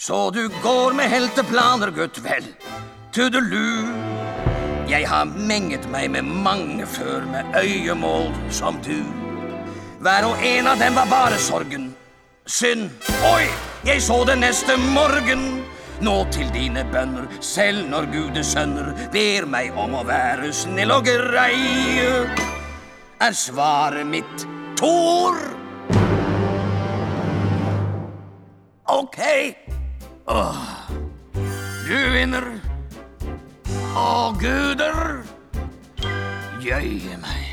Så du går med helteplaner, gutt vel. Tudelu. Jeg har menget meg med mange før med øyemål som du. Hver og en av dem var bare sorgen. Synd. Oi, jeg så det neste morgen. Nå til dine bønner, selv når Gudes sønner ber meg om å være snill og grei. Er svaret mitt Tor? Ok. Åh, du vinner. Å, guder, jøye meg.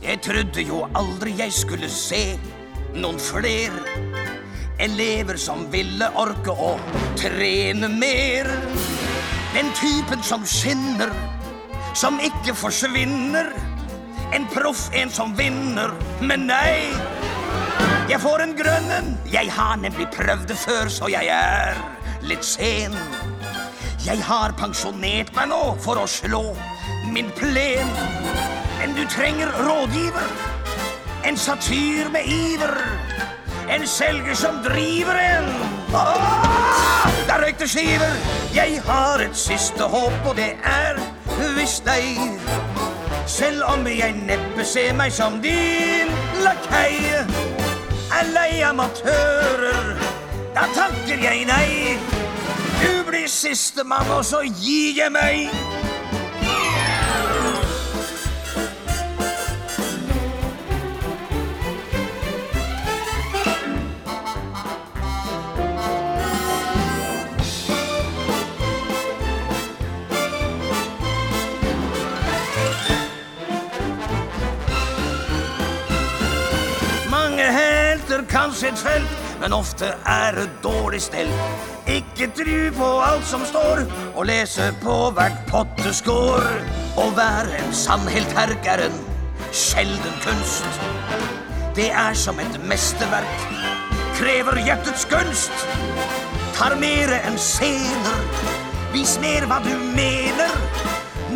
Jeg trodde jo aldri jeg skulle se noen flere elever som ville orke å trene mer. Den typen som skinner, som ikke forsvinner. En proff, en som vinner. Men nei, jeg får en grønn en. Jeg har nemlig prøvd det før, så jeg er litt sen. Jeg har pensjonert meg nå for å slå min plen. Men du trenger rådgiver, en satyr med iver. En selger som driver en. Ah, der røyk det skiver. Jeg har et siste håp, og det er hvis deg. Selv om jeg neppe ser meg som din lakei. Er lei amatører, da takker jeg nei. Du blir sistemann, og så gir jeg meg. Helter et felt, men ofte er det dårlig stelt. Ikke tru på alt som står, og lese på hvert potteskår. Å være en sann heltherk er en sjelden kunst. Det er som et mesterverk, krever hjertets gunst. Tar mere enn scener, vis mer hva du mener.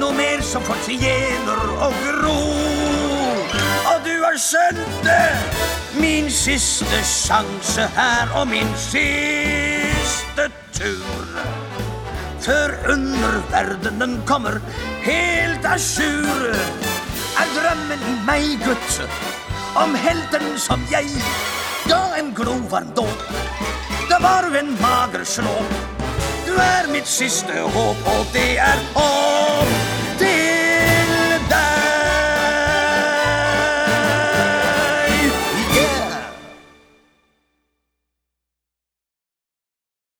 Noe mer som fortjener å gro. Det! Min siste sjanse her og min siste tur. Før underverdenen kommer helt à jour, er drømmen i meg, gutt, om helten som jeg ga en glovarm dåp. det var jo en mager slåp. Du er mitt siste håp, og det er håp.